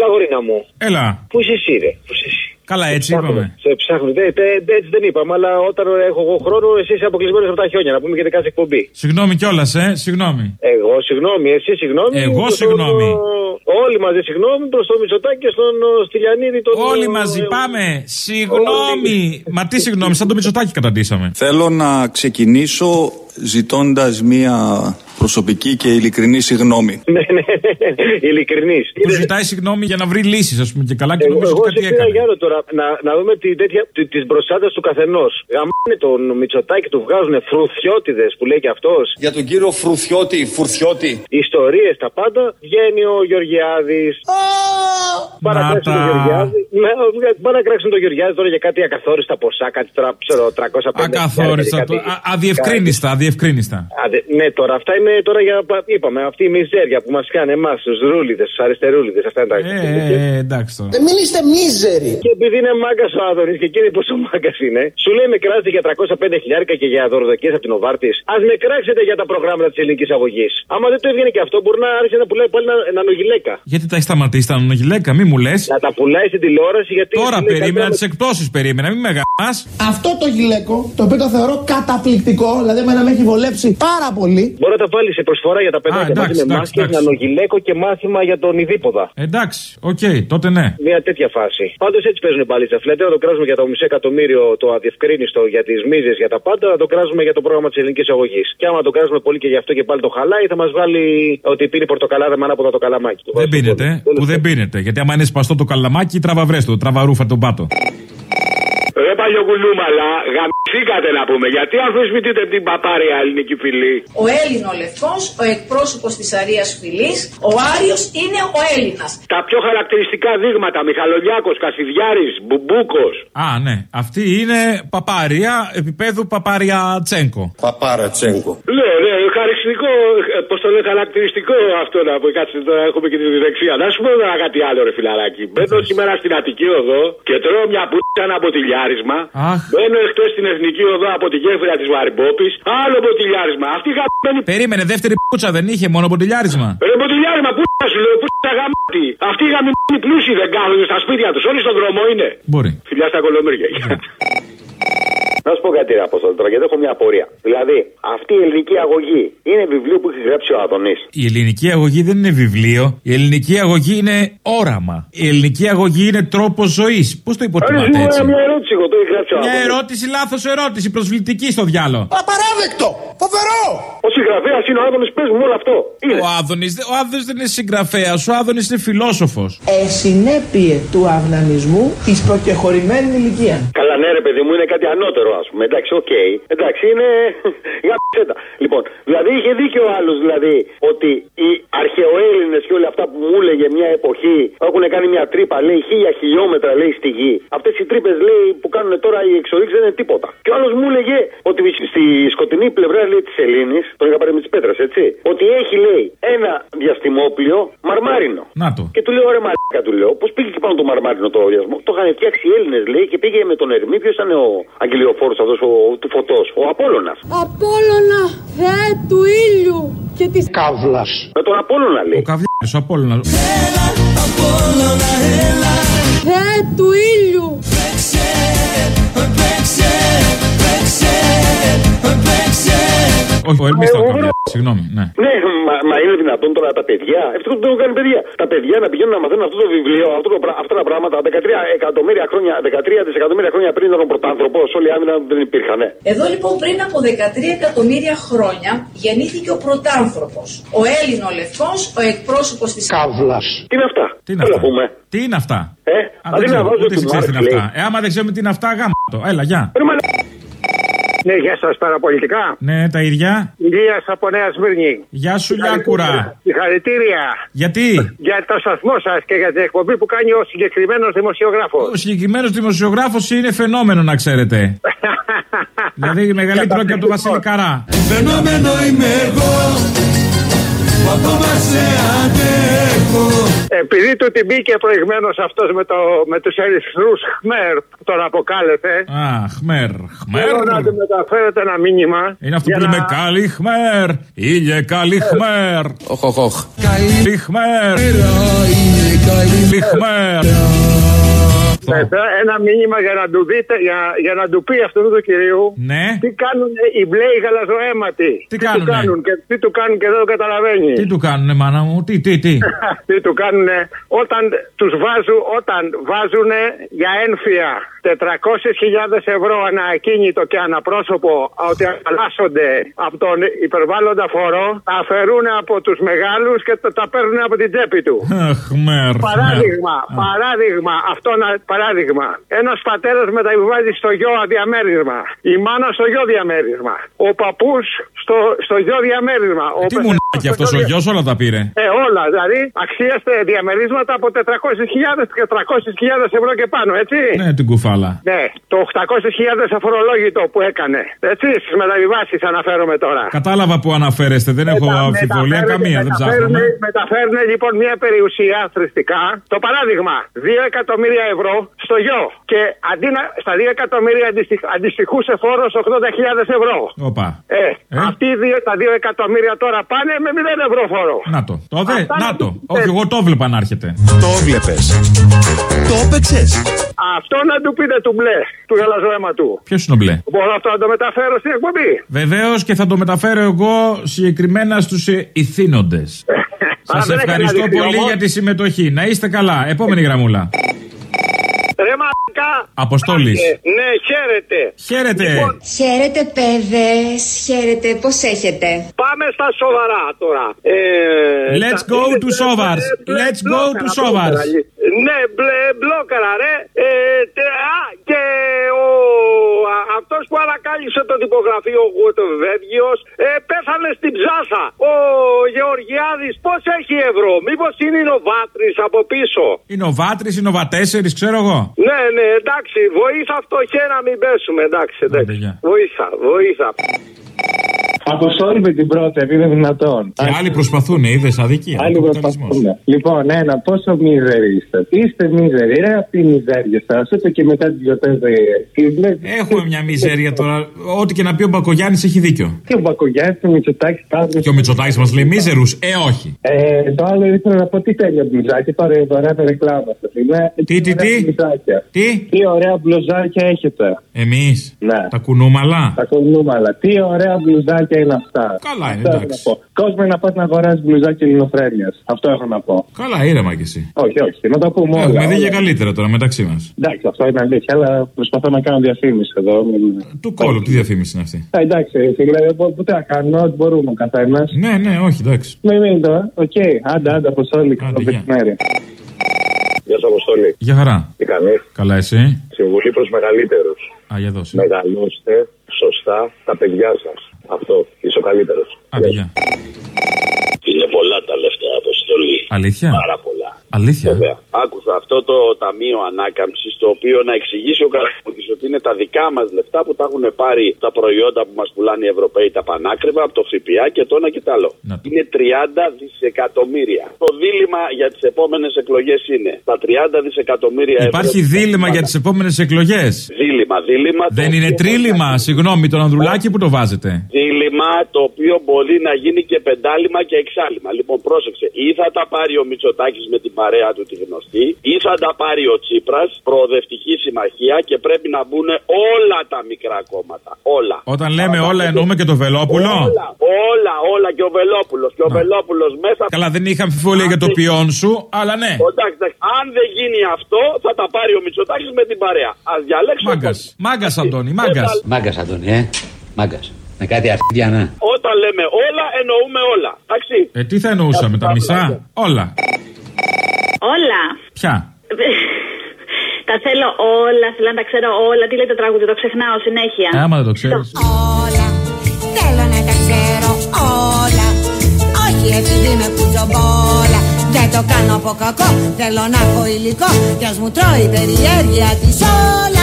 Έλα, γορίνα μου. Έλα. Πού είσαι εσύ, ρε. Πού είσαι εσύ. Καλά, έτσι είπαμε. Σε ψάχνω. Δεν, δεν- έτσι δεν είπαμε, αλλά όταν έχω εγώ χρόνο, εσύ είσαι αποκλεισμένος από τα χιόνια. Να πούμε και δικά σε εκπομπή. Συγγνώμη κιόλας, ε, συγγνώμη. Εγώ συγγνώμη, εσύ συγγνώμη. Εγώ προς συγγνώμη. τον, ο, Όλοι μαζί συγγνώμη προς τον Μητσοτάκη και στον ο, Στυλιανίδη. Τον, Όλοι ο, μαζί ε, πάμε. Συγγνώμη. Μα τι συγγνώμη, σαν το Μητσοτάκι καταντήσαμε. Θέλω να ξεκινήσω ζητώντας μία προσωπική και ειλικρινή συγγνώμη. Ναι, ναι, ειλικρινής. Του ζητάει συγγνώμη για να βρει λύσεις, ας πούμε, και καλά και Εγώ, νομίζω εγώ ότι κάτι σε πήρα έκανε. για άλλο τώρα να, να δούμε τη, τέτοια, τη, τις μπροστάδες του καθενός. Γαμάνε τον Μητσοτάκη, του βγάζουν φρουθιώτιδες που λέει και αυτός. Για τον κύριο Φρουθιώτη, Φουρθιώτη. Ιστορίες, τα πάντα. Βγαίνει ο Γεωργιάδης. Πάρα Να κράξουν τα. τον Γεωργιάδη. Ναι, Πάρα να κράξουν τον Γεωργιάδη τώρα για κάτι ακαθόριστα ποσά, κάτι τώρα, ξέρω, 350. Ακαθόριστα. κάτι- το- α- Αδιευκρίνιστα, αδιευκρίνιστα. Άντε, ναι, τώρα αυτά είναι τώρα για. Είπαμε, αυτή η μιζέρια που μας κάνει εμάς, τους ρούλιδες, τους αριστερούλιδες. Αυτά είναι τα Ε, ε, ε, εντάξει τώρα. Μην είστε μίζεροι. Και επειδή είναι μάγκας ο Άδωνης και εκείνη πόσο μάγκας είναι, σου λέει με κράζετε για 305 χιλιάρικα και για δωροδοκίε από την Οβάρτης. Α με κράξετε για τα προγράμματα της ελληνικής αγωγής. Άμα δεν το έβγαινε και αυτό, μπορεί να άρχισε να πουλάει πάλι ένα, ένα νογιλέκα. Γιατί τα έχεις σταματήσει τα νογιλέκα, μη μου λες. Να τα πουλάει στην τηλεόραση γιατί. Τώρα σου λέει περίμενα κάτι τις εκπτώσεις, περίμενα, μην με γαμάς. Αυτό το γυλαίκο, το οποίο το θεωρώ καταπληκτικό, δηλαδή εμένα με έχει βολέψει πάρα πολύ. Μπορεί να τα βάλεις σε προσφορά για τα παιδάκια εντάξει, μαζί με εντάξει, μάσκες, εντάξει. ένα νογιλέκο και μάθημα για τον ειδίποδα. Εντάξει, οκ, τότε ναι. Μια τέτοια φάση. Πάντως έτσι παίζουν πάλι σε φλέτε. Να το κράζουμε για το μισό εκατομμύριο το αδιευκρίνιστο για τις μίζες για τα πάντα. Να το κράζουμε για το πρόγραμμα της ελληνικής αγωγής. Και άμα το κράζουμε πολύ και γι' αυτό και πάλι το χαλάει, θα μας βάλει ότι πίνει πορτοκαλάδα με ανάποδα το καλαμάκι. Το Δεν βάζει στο πίνετε, πόδι. που δεν πίνετε. Γιατί άμα είναι σπαστό το καλαμάκι, τραβαβρέστο, τραβαρούφα τον πάτο. Ρε παλιοκουλούμαλα, γαμηθήκατε να πούμε. Γιατί αμφισβητείτε την παπάρια ελληνική φυλή; Ο Έλληνο Λευκός, ο εκπρόσωπος της Αρίας Φυλής, ο Άριος είναι ο Έλληνας. Τα πιο χαρακτηριστικά δείγματα, Μιχαλολιάκος, Κασιδιάρης, Μπουμπούκος. Α, ναι. Αυτή είναι παπάρια επίπεδου παπάρια Τσέγκο. Παπάρα Τσέγκο. Ναι, ναι, χαρακτηριστικό, πώ το λένε, χαρακτηριστικό αυτό να πω. Κάτσε τώρα, έχουμε και τη διδεξία. Να σου πω τώρα κάτι άλλο, ρε φιλαράκι. Μπαίνω σήμερα στην Αττική Οδό και τρώω μια πούτσα ένα μποτιλιάρισμα. Αχ. Μπαίνω εχθέ στην Εθνική Οδό από τη γέφυρα της Βαρυμπόπης. Άλλο μποτιλιάρισμα. Αυτή η γαμμένη Περίμενε, δεύτερη πούτσα δεν είχε, μόνο ποντιλιάρισμα. Ρε μποτιλιάρισμα, πού σου λέω, πού τα γαμάτι. Αυτοί οι γαμμένοι πλούσιοι δεν κάθονται στα σπίτια τους. Όλοι στον δρόμο είναι. Μπορεί. Φιλιά στα κολομέρια. Να σου πω κάτι, ρε Απόστολο, τώρα γιατί έχω μια απορία. Δηλαδή, αυτή η ελληνική αγωγή είναι βιβλίο που έχει γράψει ο Αδονή. Η ελληνική αγωγή δεν είναι βιβλίο. Η ελληνική αγωγή είναι όραμα. Η ελληνική αγωγή είναι τρόπος ζωής. Πώς το υποτιμάτε έτσι; μια ερώτηση, εγώ το έχει γράψει ο Μια Αδωνής. ερώτηση, λάθος ερώτηση, προσβλητική στο διάλογο. Απαράδεκτο! Φοβερό! Ο συγγραφέας είναι ο Άδωνης, πες μου όλο αυτό. Είναι. Ο Άδωνης, ο Άδωνης δεν είναι συγγραφέας, ο Άδωνης είναι φιλόσοφος. Συνεπεία του αυνανισμού της προκεχωρημένης ηλικίας. Καλά, ναι, ρε παιδί μου, είναι κάτι ανώτερο, ας πούμε. Εντάξει, οκ. Εντάξει, είναι. Για ψέτα. Λοιπόν, δηλαδή είχε δίκιο ο άλλος, δηλαδή, ότι οι αρχαιοέλληνες και όλα αυτά που μου έλεγε μια εποχή έχουν κάνει μια τρύπα, λέει, χίλια χιλιόμετρα, λέει, στη γη. Αυτές οι τρύπες, λέει, που κάνουν τώρα οι εξορίξεις δεν είναι τίποτα. Και ο άλλος μου έλεγε ότι στη σκοτεινή πλευρά, λέει, της Ελλήνης, τον είχα πάρει με τις πέτρες, έτσι, ότι έχει, λέει, ένα διαστημόπλιο μαρμάρινο. Να το. Και του λέω, ρε μαλάκα, του λέω, πώς πήγε και πάνω το μαρμάρινο το διασμό. Το είχαν φτιάξει οι Έλληνες, λέει, και πήγε με τον Ερμή. Ποιος ήταν ο αγγελιοφόρο αυτό του φωτός, ο Απόλωνα. Απόλλωνα, Θεέ του ήλιου και της Καύλας. Με τον Απόλωνα, Ο λέει. Καβλιάρης, ο Απόλλωνας. Θεέ του ήλιου. Όχι, ο Ερμής Ε, ήταν ο εγώ- Καβλιάρης, συγγνώμη, ναι. Ναι, μα, μα είναι δυνατόν τώρα τα παιδιά, ευτυχώς δεν έχουν κάνει παιδιά. Τα παιδιά να πηγαίνουν να μαθαίνουν αυτό το βιβλίο, αυτό το, πρα- αυτά τα πράγματα 13 εκατομμύρια χρόνια, 13 δισεκατομμύρια χρόνια πριν ήταν ο πρωτάνθρωπος. Όλοι οι άμυνα δεν υπήρχαν. ναι. Εδώ λοιπόν πριν από 13 εκατομμύρια χρόνια γεννήθηκε ο πρωτάνθρωπος. Ο Έλληνο Λευκός, ο εκπρόσωπος της Καύλας. Τι είναι αυτά; Τι είναι Έλα, αυτά. πούμε. Τι είναι αυτά; Ε, Α, αντί δεν να ξέρω, βάζω ούτε εσύ του ξέρεις τι είναι Μάρξ, αυτά. Ε, άμα δεν ξέρουμε τι είναι αυτά, γάμα το. Έλα, γεια. Ρε μαλάκα. Ναι, γεια σας παραπολιτικά. Ναι, τα ίδια. Ηλία από Νέα Σμύρνη. Γεια σου, Λιάκουρα. Συγχαρητήρια Γιατί; Για το σταθμό σας και για την εκπομπή που κάνει ο συγκεκριμένος δημοσιογράφος. ο συγκεκριμένος δημοσιογράφος είναι φαινόμενο, να ξέρετε. δηλαδή μεγαλύτερο και από τον Βασίλη Καρά. Φαινόμενο είμαι εγώ που ακόμα σε αντέχω Επειδή του την μπήκε προηγουμένω αυτός με, το, με τους ερυθρούς Χμέρ που τον αποκάλεσε. Α, χμέρ, Θέλω να χμέρ. του μεταφέρετε ένα μήνυμα. Είναι αυτό για που λέμε να- καλή χμέρ. Ήλιε καλή χμέρ. Οχ, οχ, οχ. Καλή χμέρ. είναι καλή Καλή Αιχμέρ. Ναι, τώρα ένα μήνυμα για να του δείτε, για, για να του πει αυτού του κυρίου Ναι. τι κάνουν οι μπλέοι γαλαζοαίματοι. Τι του κάνουνε; κάνουν και τι του κάνουν και δεν το καταλαβαίνεις. Τι του κάνουνε, μάνα μου, τι, τι, τι; τι του κάνουνε; Όταν τους βάζουν, όταν βάζουνε για ένφια 400.000 ευρώ ανά ακίνητο και ανά πρόσωπο ότι αλλάσσονται από τον υπερβάλλοντα φορό, τα αφαιρούν από τους μεγάλους και τα, τα παίρνουν από την τσέπη του. Αιχμέρ. Παράδειγμα, παράδειγμα, αυτό να, παράδειγμα. Ένας πατέρας μεταβιβάζει στο γιο διαμέρισμα. Η μάνα στο γιο διαμέρισμα. Ο παππούς στο, στο γιο διαμέρισμα. Ο Τι μουνάκι αυτός ο γιος όλα τα πήρε. Ε, όλα, δηλαδή αξίαστε διαμερίσματα από 400.000 και 300.000 ευρώ και πάνω, έτσι. Ναι, την κουφάλα. Ναι, το 800.000 αφορολόγητο που έκανε. Έτσι, στις μεταβιβάσεις αναφέρομαι τώρα. Κατάλαβα που αναφέρεστε, δεν έχω Μετα- αμφιβολία μεταφέρουν- καμία, δεν μεταφέρουν- ψάχνουμε. Μεταφέρουν λοιπόν μια περιουσία θρηστικά. Το παράδειγμα, 2 εκατομμύρια ευρώ στο γιο. Και αντί να, στα 2 εκατομμύρια αντιστοιχ- αντιστοιχούσε φόρος 80.000 ευρώ. Όπα. Ε, αυτοί οι δύο, τα 2 εκατομμύρια τώρα πάνε με 0 ευρώ φόρο. Να το. Το δε, Αυτά να να το. το- Όχι, εγώ το βλέπα να έρχεται. Το έβλεπε. Το έπαιξες. Αυτό να του πείτε του μπλε, του γαλαζοαίμα του. Ποιος είναι ο μπλε; Μπορώ αυτό να το μεταφέρω στην εκπομπή; Βεβαίως και θα το μεταφέρω εγώ συγκεκριμένα στους ηθήνοντες. Αλλά Σας δεν έχει ευχαριστώ αναδειχθεί πολύ όμως. για τη συμμετοχή. Να είστε καλά. Επόμενη γραμμούλα. Ρε μαλακά. Αποστόλης. Ε, Ναι, χαίρετε. Χαίρετε. Χαίρετε παιδες, χαίρετε, πώς έχετε; Πάμε στα σοβαρά τώρα. Ε, Let's τα- go είναι- to Sovars. ε, Let's go μπλόκαρα, to Sovars. μπλόκαρα. Ναι, μπλε, μπλόκαρα, ρε. Ε, τε- α, και ο, α- αυτός που ανακάλυψε το τυπογραφείο Γουτοβέβγιος ε, πέθανε στην ψάσα. Ο Γεωργιάδης πώς έχει ευρώ; Μήπως είναι η Νοβάτρης από πίσω; Είναι ο Βάτρη, είναι ο Βατέσσερη, ξέρω εγώ. Ναι, ναι, εντάξει, βοήθα φτωχέ να μην πέσουμε, εντάξει, εντάξει. γεια. Βοήθα, βοήθα. Αποστόλη με την πρώτη, είναι δυνατόν. Και άλλοι προσπαθούν, είδες αδικία. Άλλοι καπιταλισμός. προσπαθούν. Λοιπόν, ένα, πόσο μίζεροι είστε. Είστε μίζεροι, ρε, από τη μιζέρια σας. Ούτε και μετά τις γιορτές δεν Έχουμε μια μιζέρια τώρα. Ό,τι και να πει ο Μπακογιάννης έχει δίκιο. Και ο Μπακογιάννης, ο Μητσοτάκης, κάθε. Και ο Μητσοτάκης μας λέει μίζερους. Ε, όχι. Ε, το άλλο ήθελα να πω τι τέλειο μπλουζάκι, τώρα η δωρεάν ρεκλάμα σας. Τι, τι, τι; Τι; Τι ωραία μπλουζάκια έχετε. Εμείς; Ναι. Τα κουνούμαλα; Τα κονούμαλα. Τι ωραία μπλουζάκια είναι αυτά. Καλά είναι, Αυτό έχω εντάξει. να πω. Κόσμο να πας να αγοράζει μπλουζάκια ελληνοφρένεια. Αυτό έχω να πω. Καλά, ήρεμα κι εσύ. Όχι, όχι. Να το πούμε όλα. Έχουμε δει όλα. για καλύτερα τώρα μεταξύ μας. Εντάξει, αυτό είναι αλήθεια, αλλά προσπαθώ να κάνω διαφήμιση εδώ. Μην- Του κώλου, τι διαφήμιση είναι αυτή; Ε, εντάξει, φίλε, μπο- τι να κάνουμε, ό,τι μπορούμε ο καθένας. Ναι, ναι, όχι, εντάξει. Μην μην το, ε. οκ, άντε, άντε, Αποστόλη, καλό μεσημέρι. Γεια σα, Αποστολή. Για χαρά. Τι κάνεις; Καλά, εσύ; Συμβουλή προς μεγαλύτερους. Α, για δώσε. Μεγαλώστε σωστά τα παιδιά σας. Αυτό. Είσαι ο καλύτερος. Άντε, γεια. Είναι πολλά τα λεφτά, Αποστολή. Αλήθεια; Πάρα πολλά. Αλήθεια; Βέβαια. Άκουσα αυτό το Ταμείο Ανάκαμψης, το οποίο να εξηγήσει ο Καραμπούρη ότι είναι τα δικά μας λεφτά που τα έχουν πάρει τα προϊόντα που μας πουλάνε οι Ευρωπαίοι τα πανάκριβα από το ΦΠΑ και το ένα και το άλλο. Είναι 30 δισεκατομμύρια. Το δίλημα για τις επόμενες εκλογές είναι τα 30 δισεκατομμύρια Υπάρχει ευρώ. δίλημα για τις επόμενες εκλογές. Δίλημα, δίλημα. το Δεν είναι οποίο- τρίλημα, συγγνώμη, τον Ανδρουλάκη που το βάζετε. Δίλημα το οποίο μπορεί να γίνει και πεντάλημα και εξάλημα. Λοιπόν, πρόσεξε. Ή θα τα πάρει ο Μητσοτάκης με την παρέα του τη γνωστή, ή θα τα πάρει ο Τσίπρας, προοδευτική συμμαχία και πρέπει να μπουν όλα τα μικρά κόμματα. Όλα. Όταν λέμε όλα εννοούμε και το Βελόπουλο; Όλα, όλα, όλα και ο Βελόπουλος. Και ο Βελόπουλος μέσα. Καλά, δεν είχα αμφιβολία για το ποιόν σου, αλλά ναι. Εντάξει, εντάξει. Αν δεν γίνει αυτό, θα τα πάρει ο Μητσοτάκης με την παρέα. Α διαλέξουμε. Μάγκας. Μάγκας, Αντώνη, μάγκας. Μάγκας, Αντώνη, ε. Μάγκας. Με κάτι αρχίδια, ναι. Όταν λέμε όλα, εννοούμε όλα. Εντάξει. Ε, τι θα εννοούσαμε, τα μισά; Όλα. Όλα. Ποια; Τα θέλω όλα, θέλω να τα ξέρω όλα. Τι λέει το τραγούδι, το ξεχνάω συνέχεια. Ε, άμα δεν το ξέρεις. Όλα, θέλω να τα ξέρω όλα Όχι επειδή με κουτσομπόλα Δεν το κάνω από κακό, θέλω να έχω υλικό Κι ας μου τρώει η περιέργεια της όλα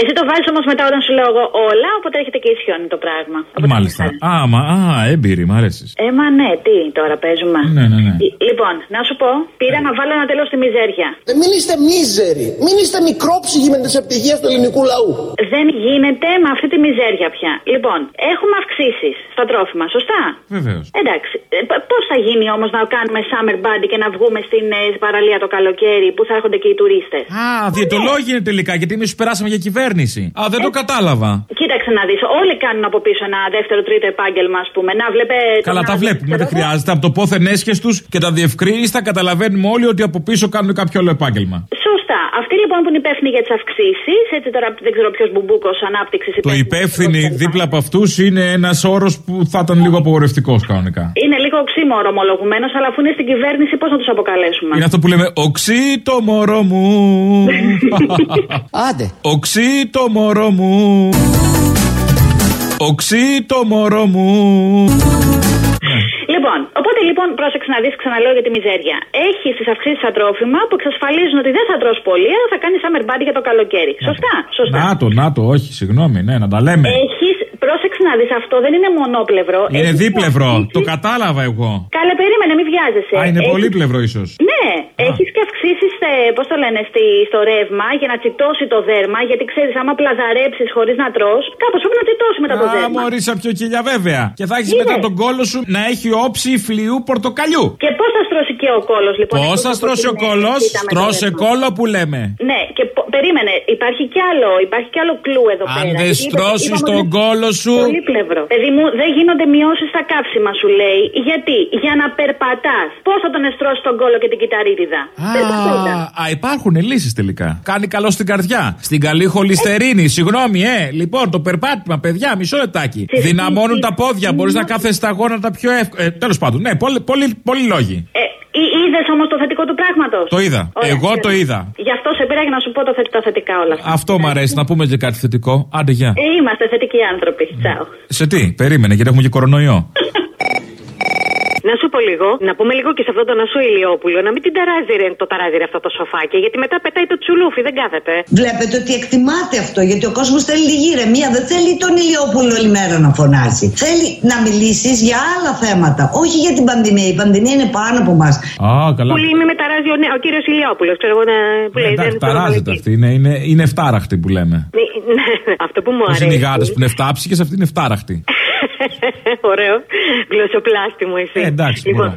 Εσύ το βάζει όμως μετά όταν σου λέω εγώ όλα, οπότε έρχεται και ισιώνει το πράγμα. Μάλιστα. Α, μα, α, έμπειρη, μ' αρέσεις. Ε, μα ναι, τι τώρα παίζουμε. Ναι, ναι, ναι. Λ- Λοιπόν, να σου πω, πήρα να βάλω ένα τέλος στη μιζέρια. Ε, Μην είστε μίζεροι. Μην είστε μικρόψυγοι με τις επιτυχίες του ελληνικού λαού. Δεν γίνεται με αυτή τη μιζέρια πια. Λοιπόν, έχουμε αυξήσεις στα τρόφιμα, σωστά; Βεβαίως. Εντάξει. Πώς θα γίνει όμως να κάνουμε summer body και να βγούμε στην ε, παραλία το καλοκαίρι που θα έρχονται και οι τουρίστες; Α, διαιτολόγοι είναι τελικά, γιατί εμείς περάσαμε για κυβέρνηση. Α, δεν το κατάλαβα. Κοίταξε να δεις. Όλοι κάνουν από πίσω ένα δεύτερο, τρίτο επάγγελμα, ας πούμε. Να βλέπε. Καλά, τα βλέπουμε, δεν χρειάζεται. Από το πόθεν έσχες τους και τα διευκρίνηστα καταλαβαίνουμε όλοι ότι από πίσω κάνουν κάποιο άλλο επάγγελμα. Σωστά. Αυτοί λοιπόν που είναι υπεύθυνοι για τις αυξήσεις, έτσι τώρα δεν ξέρω ποιος μπουμπούκος ανάπτυξη Το υπεύθυνοι δίπλα από αυτούς είναι ένας όρος που θα ήταν λίγο απογορευτικός κανονικά. Είναι λίγο οξύμορο ομολογουμένο, αλλά αφού είναι στην κυβέρνηση, πώς να τους αποκαλέσουμε; Είναι αυτό που λέμε Οξύ το μωρό μου. Άντε. Οξύ το μωρό μου. Οξύ το μωρό μου. Λοιπόν, οπότε λοιπόν πρόσεξε να δεις, ξαναλέω για τη μιζέρια. Έχεις τις αυξήσεις στα τρόφιμα που εξασφαλίζουν ότι δεν θα τρως πολύ, αλλά θα κάνεις summer body για το καλοκαίρι. Σωστά, σωστά. Να το, να το, όχι, συγγνώμη, ναι, να τα λέμε. Έχεις, πρόσεξε να δεις, αυτό δεν είναι μονόπλευρο. Είναι Έχεις δίπλευρο, αυξήσεις- το κατάλαβα εγώ. Καλέ, περίμενε, μην βιάζεσαι. Α, είναι Έχεις- πολύπλευρο ίσως. Ναι, έχεις και αυξήσει, πώς το λένε, στη, στο ρεύμα για να τσιτώσει το δέρμα. Γιατί ξέρεις, άμα πλαζαρέψεις χωρίς να τρώ, κάπως πρέπει να τσιτώσει μετά το Α, δέρμα. μωρή σαν πιο κοιλιά βέβαια. Και θα έχεις Είναι. μετά τον κόλο σου να έχει όψη φλοιού πορτοκαλιού. Και πώς θα στρώσει και ο κόλος, λοιπόν. Πώς εκτός θα από στρώσει ο την κόλο, αισθήτα με το στρώσε δέρμα. κόλο που λέμε. Ναι, και πο- περίμενε, υπάρχει κι άλλο, υπάρχει κι άλλο κλου εδώ Αν πέρα. δεν Γιατί είπε- στρώσεις είπαμε τον ότι- κόλο σου. Πολύπλευρο. Παιδί μου, δεν γίνονται μειώσεις στα καύσιμα, σου λέει. Γιατί, για να περπατάς. Πώς θα τον εστρώσεις τον κόλο και την κυταρίτιδα; Περπατώντα. Α, υπάρχουν λύσεις τελικά. Κάνει καλό στην καρδιά. Στην καλή χολυστερίνη. Συγγνώμη, ε. Λοιπόν, το περπάτημα, παιδιά, μισό λεπτάκι. Δυναμώνουν τα πόδια. Μπορείς να κάθεσαι στα γόνατα πιο εύκολα. Ε, Τέλος πάντων, ναι, πολλοί πολύ, πολύ λόγοι. Ε, Είδες όμως το θετικό του πράγματος; Το είδα. Εγώ το είδα. Γι' αυτό σε πήρα για να σου πω το θετικό, τα θετικά όλα αυτά. Αυτό μου αρέσει, να πούμε και κάτι θετικό. Άντε, γεια. Ε, Είμαστε θετικοί άνθρωποι. Τσάω. Σε τι, περίμενε, γιατί έχουμε και κορονοϊό. Να σου πω λίγο, να πούμε λίγο και σε αυτόν τον Ασού Ηλιόπουλο, να μην την ταράζει ρε, το ταράζει ρε αυτό το σοφάκι, γιατί μετά πετάει το τσουλούφι, δεν κάθεται. Βλέπετε ότι εκτιμάται αυτό, γιατί ο κόσμος θέλει λίγη ηρεμία. Δεν θέλει τον Ηλιόπουλο όλη μέρα να φωνάζει. Θέλει να μιλήσεις για άλλα θέματα, όχι για την πανδημία. Η πανδημία είναι πάνω από μας. Α, καλά. Που λέει, με μεταράζει ο, νέ- ο κύριος Ηλιόπουλος, ξέρω εγώ να. Που λέει, Εντάξει, δεν ταράζεται αυτή. Είναι, είναι, είναι εφτάραχτη που λέμε. Ναι, ναι, αυτό που μου Πώ αρέσει. είναι οι γάτε που είναι εφτάψυχες, αυτή είναι εφτάραχτη. Ωραίο. Γλωσσοπλάστη μου εσύ. Ε, εντάξει, λοιπόν, μωρά.